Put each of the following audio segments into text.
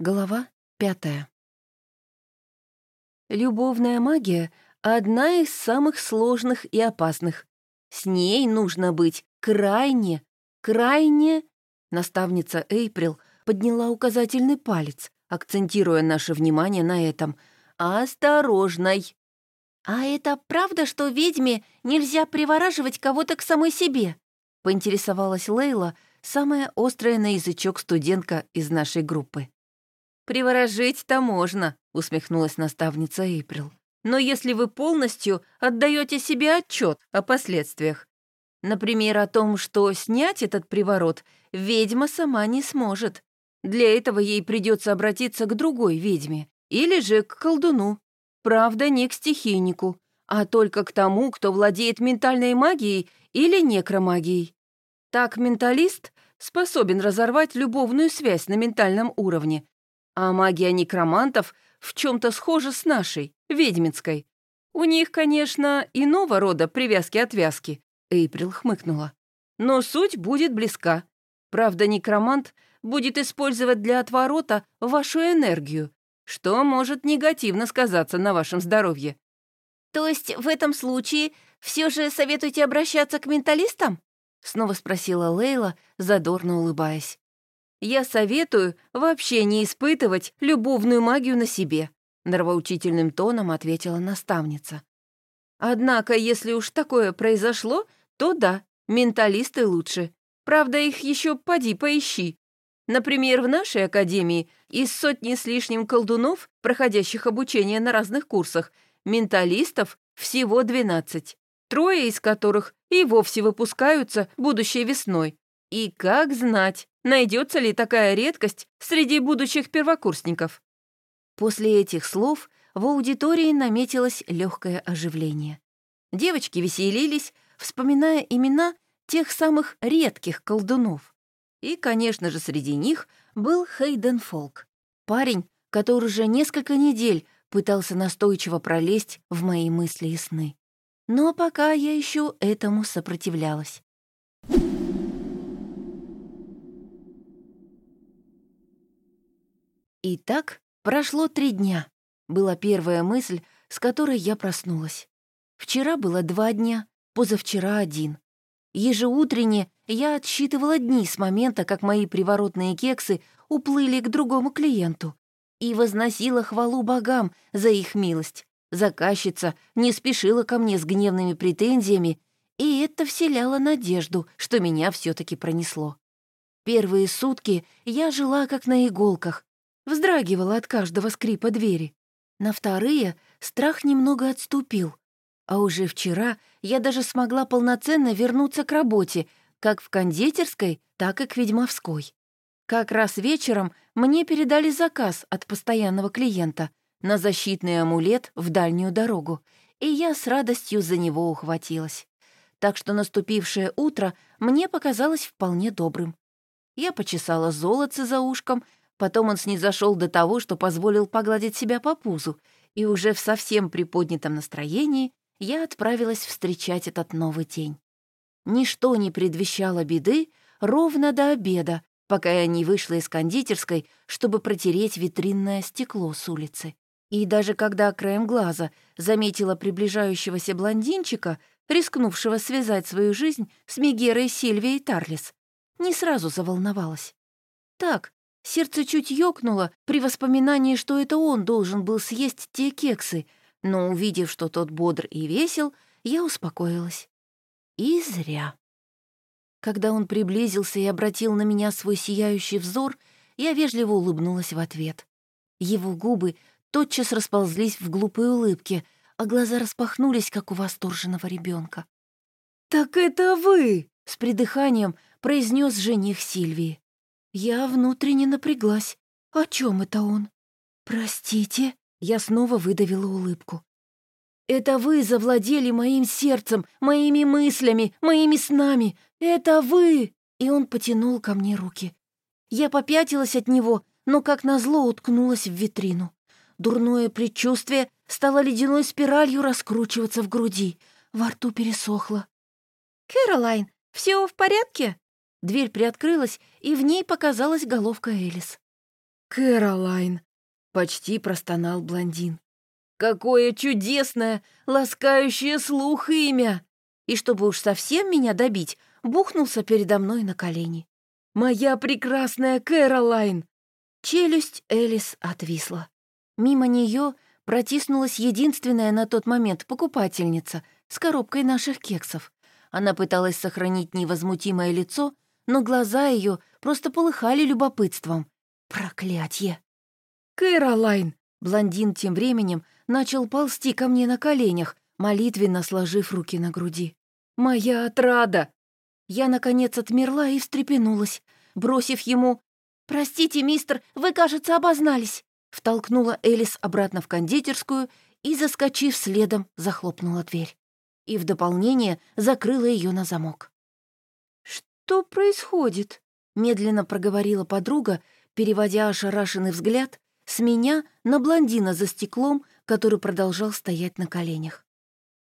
Глава пятая. Любовная магия — одна из самых сложных и опасных. С ней нужно быть крайне, крайне... Наставница Эйприл подняла указательный палец, акцентируя наше внимание на этом. «Осторожной!» «А это правда, что ведьме нельзя привораживать кого-то к самой себе?» — поинтересовалась Лейла, самая острая на язычок студентка из нашей группы. «Приворожить-то можно», — усмехнулась наставница Эйприл. «Но если вы полностью отдаете себе отчет о последствиях, например, о том, что снять этот приворот ведьма сама не сможет. Для этого ей придется обратиться к другой ведьме или же к колдуну. Правда, не к стихийнику, а только к тому, кто владеет ментальной магией или некромагией. Так менталист способен разорвать любовную связь на ментальном уровне, а магия некромантов в чем-то схожа с нашей, ведьминской. У них, конечно, иного рода привязки-отвязки. Эйприл хмыкнула. Но суть будет близка. Правда, некромант будет использовать для отворота вашу энергию, что может негативно сказаться на вашем здоровье. То есть в этом случае все же советуете обращаться к менталистам? Снова спросила Лейла, задорно улыбаясь. Я советую вообще не испытывать любовную магию на себе», нравоучительным тоном ответила наставница. «Однако, если уж такое произошло, то да, менталисты лучше. Правда, их еще поди поищи. Например, в нашей академии из сотни с лишним колдунов, проходящих обучение на разных курсах, менталистов всего 12, трое из которых и вовсе выпускаются будущей весной. И как знать, найдется ли такая редкость среди будущих первокурсников. После этих слов в аудитории наметилось легкое оживление. Девочки веселились, вспоминая имена тех самых редких колдунов. И, конечно же, среди них был Хейден Фолк, парень, который уже несколько недель пытался настойчиво пролезть в мои мысли и сны. Но пока я еще этому сопротивлялась. И так прошло три дня. Была первая мысль, с которой я проснулась. Вчера было два дня, позавчера один. Ежеутренне я отсчитывала дни с момента, как мои приворотные кексы уплыли к другому клиенту, и возносила хвалу богам за их милость. Заказчица не спешила ко мне с гневными претензиями, и это вселяло надежду, что меня все таки пронесло. Первые сутки я жила как на иголках, вздрагивала от каждого скрипа двери. На вторые страх немного отступил, а уже вчера я даже смогла полноценно вернуться к работе, как в кондитерской, так и к ведьмовской. Как раз вечером мне передали заказ от постоянного клиента на защитный амулет в дальнюю дорогу, и я с радостью за него ухватилась. Так что наступившее утро мне показалось вполне добрым. Я почесала золотце за ушком Потом он снизошел до того, что позволил погладить себя по пузу, и уже в совсем приподнятом настроении я отправилась встречать этот новый день. Ничто не предвещало беды ровно до обеда, пока я не вышла из кондитерской, чтобы протереть витринное стекло с улицы. И даже когда краем глаза заметила приближающегося блондинчика, рискнувшего связать свою жизнь с Мегерой Сильвией Тарлис, не сразу заволновалась. Так, Сердце чуть ёкнуло при воспоминании, что это он должен был съесть те кексы, но, увидев, что тот бодр и весел, я успокоилась. И зря. Когда он приблизился и обратил на меня свой сияющий взор, я вежливо улыбнулась в ответ. Его губы тотчас расползлись в глупой улыбке, а глаза распахнулись, как у восторженного ребенка. «Так это вы!» — с придыханием произнес жених Сильвии. Я внутренне напряглась. О чем это он? Простите, я снова выдавила улыбку. Это вы завладели моим сердцем, моими мыслями, моими снами. Это вы! И он потянул ко мне руки. Я попятилась от него, но как назло уткнулась в витрину. Дурное предчувствие стало ледяной спиралью раскручиваться в груди. Во рту пересохло. «Кэролайн, все в порядке?» Дверь приоткрылась, и в ней показалась головка Элис. «Кэролайн!» — почти простонал блондин. «Какое чудесное, ласкающее слух имя!» И чтобы уж совсем меня добить, бухнулся передо мной на колени. «Моя прекрасная Кэролайн!» Челюсть Элис отвисла. Мимо нее протиснулась единственная на тот момент покупательница с коробкой наших кексов. Она пыталась сохранить невозмутимое лицо, но глаза ее просто полыхали любопытством. Проклятье! «Кэролайн!» Блондин тем временем начал ползти ко мне на коленях, молитвенно сложив руки на груди. «Моя отрада!» Я, наконец, отмерла и встрепенулась, бросив ему «Простите, мистер, вы, кажется, обознались!» Втолкнула Элис обратно в кондитерскую и, заскочив следом, захлопнула дверь. И в дополнение закрыла ее на замок. «Что происходит?» — медленно проговорила подруга, переводя ошарашенный взгляд с меня на блондина за стеклом, который продолжал стоять на коленях.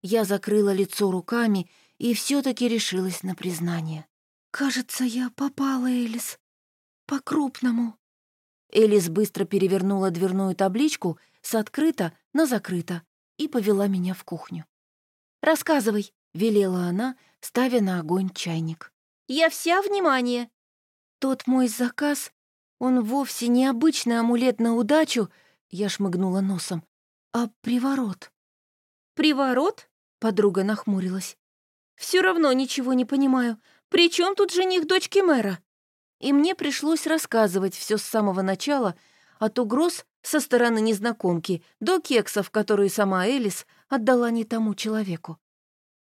Я закрыла лицо руками и все таки решилась на признание. «Кажется, я попала, Элис. По-крупному». Элис быстро перевернула дверную табличку с «открыто» на «закрыто» и повела меня в кухню. «Рассказывай», — велела она, ставя на огонь чайник. «Я вся внимание». Тот мой заказ, он вовсе не обычный амулет на удачу, я шмыгнула носом, а приворот. «Приворот?» — подруга нахмурилась. Все равно ничего не понимаю. При чем тут жених дочки мэра?» И мне пришлось рассказывать все с самого начала, от угроз со стороны незнакомки до кексов, которые сама Элис отдала не тому человеку.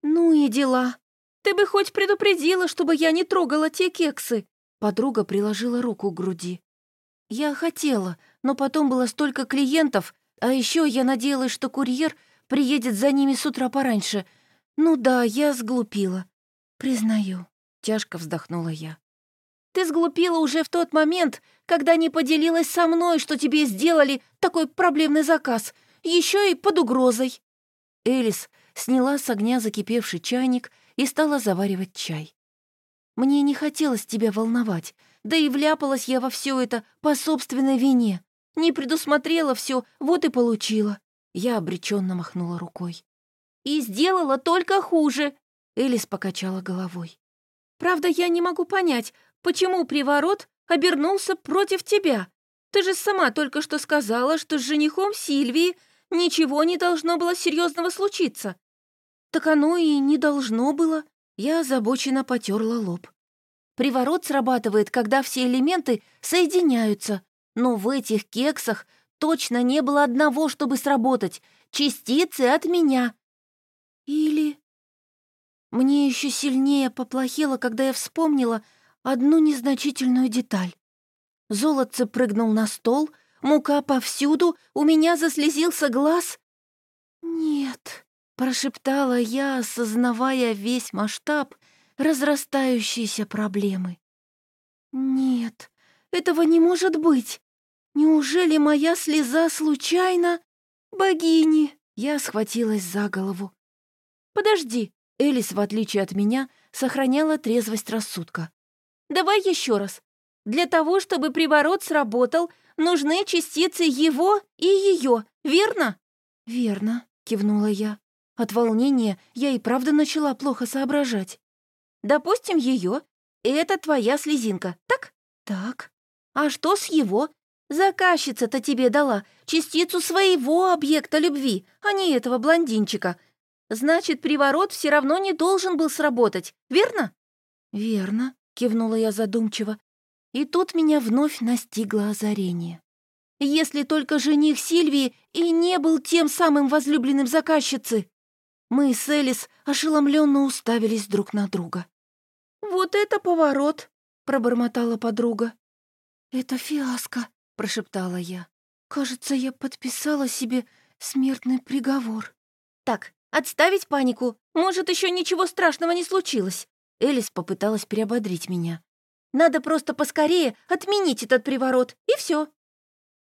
«Ну и дела. Ты бы хоть предупредила, чтобы я не трогала те кексы!» Подруга приложила руку к груди. «Я хотела, но потом было столько клиентов, а еще я надеялась, что курьер приедет за ними с утра пораньше. Ну да, я сглупила. Признаю», — тяжко вздохнула я. Ты сглупила уже в тот момент, когда не поделилась со мной, что тебе сделали такой проблемный заказ, еще и под угрозой». Элис сняла с огня закипевший чайник и стала заваривать чай. «Мне не хотелось тебя волновать, да и вляпалась я во все это по собственной вине. Не предусмотрела все, вот и получила». Я обреченно махнула рукой. «И сделала только хуже», — Элис покачала головой. «Правда, я не могу понять, Почему приворот обернулся против тебя? Ты же сама только что сказала, что с женихом Сильвии ничего не должно было серьезного случиться. Так оно и не должно было. Я озабоченно потерла лоб. Приворот срабатывает, когда все элементы соединяются. Но в этих кексах точно не было одного, чтобы сработать. Частицы от меня. Или... Мне еще сильнее поплохело, когда я вспомнила, одну незначительную деталь. Золотце прыгнул на стол, мука повсюду, у меня заслезился глаз. «Нет», — прошептала я, осознавая весь масштаб разрастающейся проблемы. «Нет, этого не может быть. Неужели моя слеза случайно? Богини!» Я схватилась за голову. «Подожди!» Элис, в отличие от меня, сохраняла трезвость рассудка. Давай еще раз. Для того, чтобы приворот сработал, нужны частицы его и ее, верно?» «Верно», — кивнула я. От волнения я и правда начала плохо соображать. «Допустим, ее. Это твоя слезинка, так?» «Так». «А что с его? Заказчица-то тебе дала частицу своего объекта любви, а не этого блондинчика. Значит, приворот все равно не должен был сработать, верно?» «Верно», кивнула я задумчиво, и тут меня вновь настигло озарение. Если только жених Сильвии и не был тем самым возлюбленным заказчицы. Мы с Элис ошеломленно уставились друг на друга. «Вот это поворот!» — пробормотала подруга. «Это фиаско», — прошептала я. «Кажется, я подписала себе смертный приговор». «Так, отставить панику. Может, еще ничего страшного не случилось. Элис попыталась приободрить меня. «Надо просто поскорее отменить этот приворот, и все.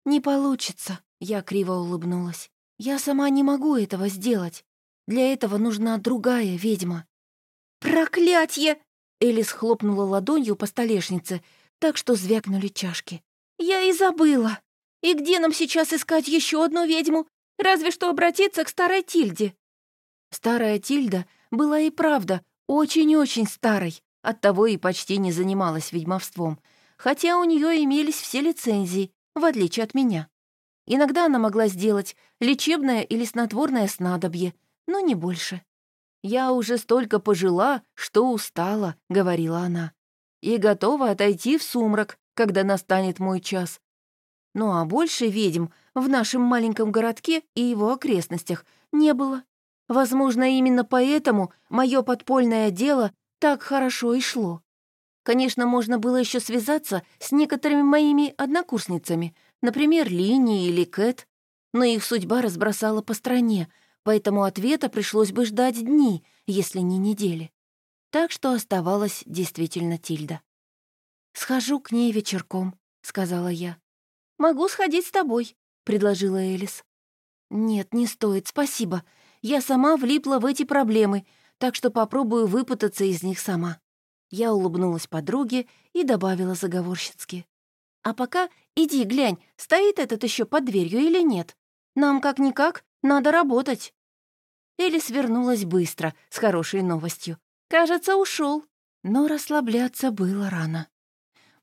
«Не получится», — я криво улыбнулась. «Я сама не могу этого сделать. Для этого нужна другая ведьма». «Проклятье!» — Элис хлопнула ладонью по столешнице, так что звякнули чашки. «Я и забыла!» И где нам сейчас искать еще одну ведьму? Разве что обратиться к старой Тильде». Старая Тильда была и правда очень-очень старой, оттого и почти не занималась ведьмовством, хотя у нее имелись все лицензии, в отличие от меня. Иногда она могла сделать лечебное или снотворное снадобье, но не больше. «Я уже столько пожила, что устала», — говорила она, «и готова отойти в сумрак, когда настанет мой час. Ну а больше ведьм в нашем маленьком городке и его окрестностях не было. Возможно, именно поэтому мое подпольное дело так хорошо и шло. Конечно, можно было еще связаться с некоторыми моими однокурсницами, например, Лини или Кэт, но их судьба разбросала по стране, поэтому ответа пришлось бы ждать дни, если не недели. Так что оставалась действительно Тильда. «Схожу к ней вечерком», — сказала я. «Могу сходить с тобой», — предложила Элис. «Нет, не стоит, спасибо. Я сама влипла в эти проблемы, так что попробую выпутаться из них сама». Я улыбнулась подруге и добавила заговорщицки. «А пока иди глянь, стоит этот еще под дверью или нет. Нам как-никак надо работать». Элис вернулась быстро, с хорошей новостью. Кажется, ушел. Но расслабляться было рано.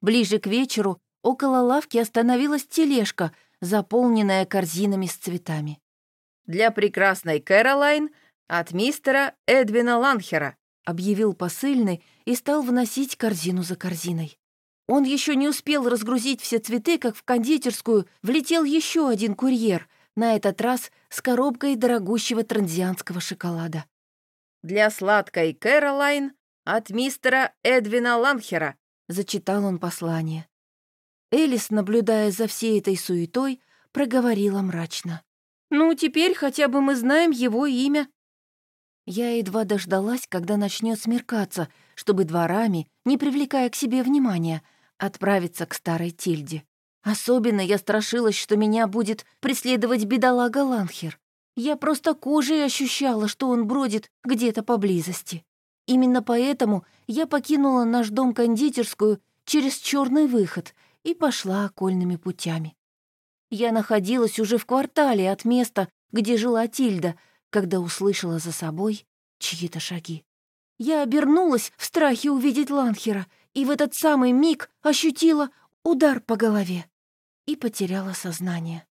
Ближе к вечеру около лавки остановилась тележка, заполненная корзинами с цветами. «Для прекрасной Кэролайн от мистера Эдвина Ланхера», объявил посыльный и стал вносить корзину за корзиной. Он еще не успел разгрузить все цветы, как в кондитерскую влетел еще один курьер, на этот раз с коробкой дорогущего транзианского шоколада. «Для сладкой Кэролайн от мистера Эдвина Ланхера», — зачитал он послание. Элис, наблюдая за всей этой суетой, проговорила мрачно. «Ну, теперь хотя бы мы знаем его имя». Я едва дождалась, когда начнет смеркаться, чтобы дворами, не привлекая к себе внимания, отправиться к старой Тильде. Особенно я страшилась, что меня будет преследовать бедолага Ланхер. Я просто кожей ощущала, что он бродит где-то поблизости. Именно поэтому я покинула наш дом-кондитерскую через черный выход и пошла окольными путями. Я находилась уже в квартале от места, где жила Тильда, когда услышала за собой чьи-то шаги. Я обернулась в страхе увидеть Ланхера и в этот самый миг ощутила удар по голове и потеряла сознание.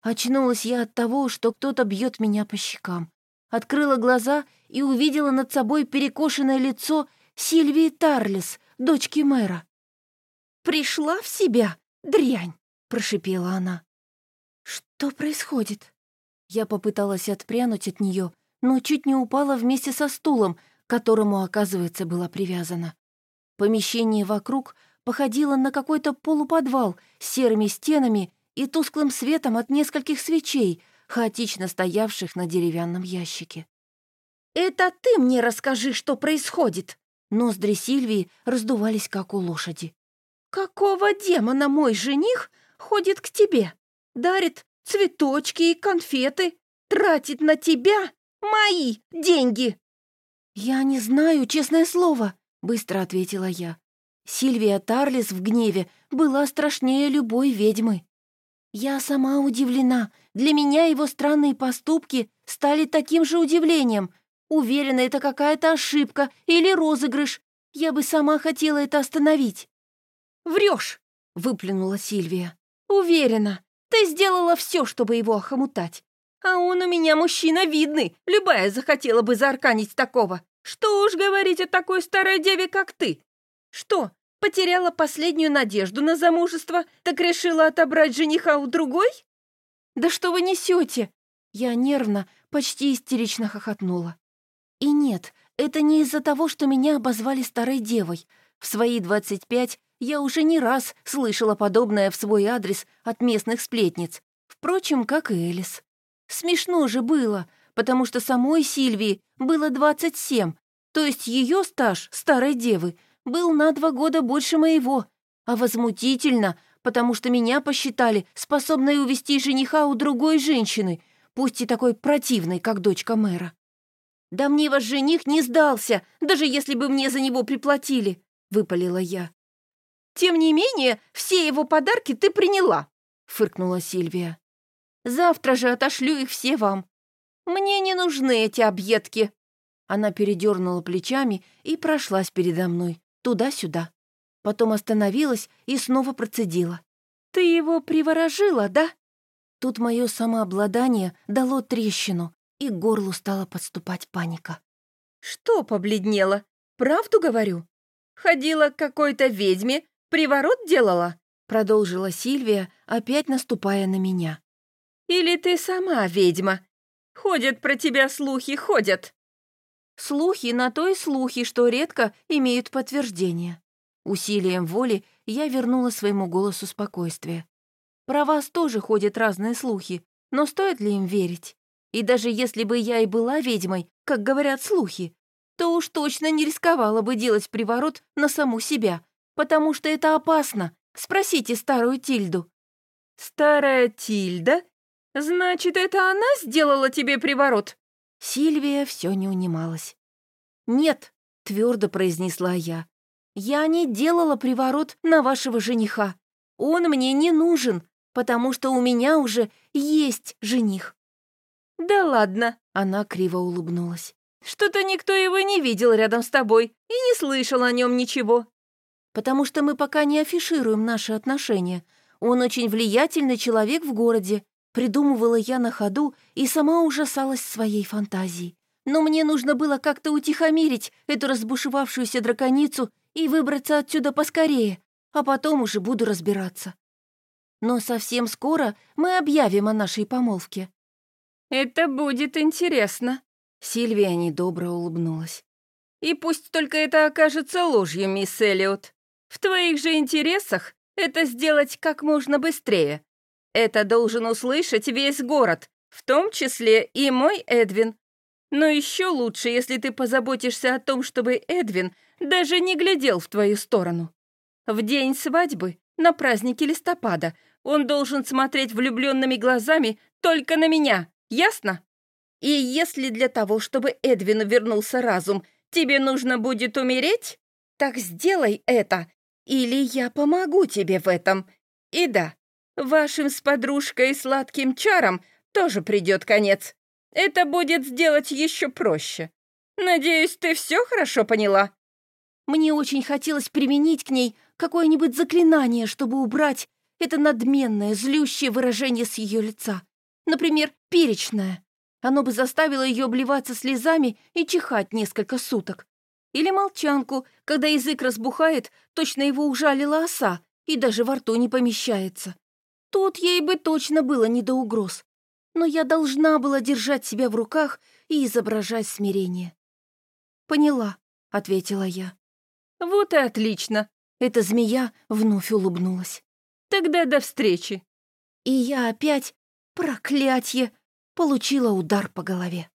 Очнулась я от того, что кто-то бьет меня по щекам. Открыла глаза и увидела над собой перекошенное лицо Сильвии Тарлис, дочки мэра. «Пришла в себя, дрянь!» — прошипела она. «Что происходит?» Я попыталась отпрянуть от нее, но чуть не упала вместе со стулом, к которому, оказывается, была привязана. Помещение вокруг походило на какой-то полуподвал с серыми стенами и тусклым светом от нескольких свечей, хаотично стоявших на деревянном ящике. «Это ты мне расскажи, что происходит!» Ноздри Сильвии раздувались, как у лошади. «Какого демона мой жених ходит к тебе? Дарит цветочки и конфеты, тратит на тебя мои деньги!» «Я не знаю, честное слово», — быстро ответила я. Сильвия Тарлис в гневе была страшнее любой ведьмы. Я сама удивлена. Для меня его странные поступки стали таким же удивлением. Уверена, это какая-то ошибка или розыгрыш. Я бы сама хотела это остановить. Врешь, выплюнула Сильвия. Уверена, ты сделала все, чтобы его охомутать. А он у меня мужчина видный, любая захотела бы заарканить такого. Что уж говорить о такой старой деве, как ты. Что, потеряла последнюю надежду на замужество, так решила отобрать жениха у другой? Да что вы несете? Я нервно, почти истерично хохотнула. И нет, это не из-за того, что меня обозвали старой девой. В свои двадцать пять я уже не раз слышала подобное в свой адрес от местных сплетниц. Впрочем, как и Элис. Смешно же было, потому что самой Сильвии было 27, то есть ее стаж старой девы был на два года больше моего, а возмутительно, потому что меня посчитали способной увести жениха у другой женщины, пусть и такой противной, как дочка мэра. «Да мне ваш жених не сдался, даже если бы мне за него приплатили», — выпалила я. Тем не менее, все его подарки ты приняла. — фыркнула Сильвия. «Завтра же отошлю их все вам. Мне не нужны эти объедки». Она передернула плечами и прошлась передо мной, туда-сюда. Потом остановилась и снова процедила. «Ты его приворожила, да?» Тут мое самообладание дало трещину, и к горлу стала подступать паника. «Что побледнела? Правду говорю? Ходила к какой-то ведьме, приворот делала?» Продолжила Сильвия, опять наступая на меня. «Или ты сама ведьма? Ходят про тебя слухи, ходят!» Слухи на то и слухи, что редко имеют подтверждение. Усилием воли я вернула своему голосу спокойствие. Про вас тоже ходят разные слухи, но стоит ли им верить? И даже если бы я и была ведьмой, как говорят слухи, то уж точно не рисковала бы делать приворот на саму себя, потому что это опасно. Спросите старую Тильду». «Старая Тильда? Значит, это она сделала тебе приворот?» Сильвия все не унималась. «Нет», — твердо произнесла я, — «я не делала приворот на вашего жениха. Он мне не нужен, потому что у меня уже есть жених». «Да ладно», — она криво улыбнулась. «Что-то никто его не видел рядом с тобой и не слышал о нем ничего». «Потому что мы пока не афишируем наши отношения. Он очень влиятельный человек в городе», — придумывала я на ходу и сама ужасалась своей фантазией. Но мне нужно было как-то утихомирить эту разбушевавшуюся драконицу и выбраться отсюда поскорее, а потом уже буду разбираться. Но совсем скоро мы объявим о нашей помолвке. «Это будет интересно», — Сильвия недобро улыбнулась. «И пусть только это окажется ложью, мисс Эллиот. В твоих же интересах это сделать как можно быстрее. Это должен услышать весь город, в том числе и мой Эдвин. Но еще лучше, если ты позаботишься о том, чтобы Эдвин даже не глядел в твою сторону. В день свадьбы, на празднике листопада, он должен смотреть влюбленными глазами только на меня, Ясно? И если для того, чтобы Эдвину вернулся разум, тебе нужно будет умереть, так сделай это, или я помогу тебе в этом. И да, вашим с подружкой сладким чарам тоже придет конец. Это будет сделать еще проще. Надеюсь, ты все хорошо поняла?» Мне очень хотелось применить к ней какое-нибудь заклинание, чтобы убрать это надменное, злющее выражение с ее лица. Например, перечное. Оно бы заставило ее обливаться слезами и чихать несколько суток. Или молчанку, когда язык разбухает, точно его ужалила оса и даже во рту не помещается. Тут ей бы точно было не до угроз. Но я должна была держать себя в руках и изображать смирение. «Поняла», — ответила я. «Вот и отлично!» Эта змея вновь улыбнулась. «Тогда до встречи!» И я опять Проклятье! Получила удар по голове.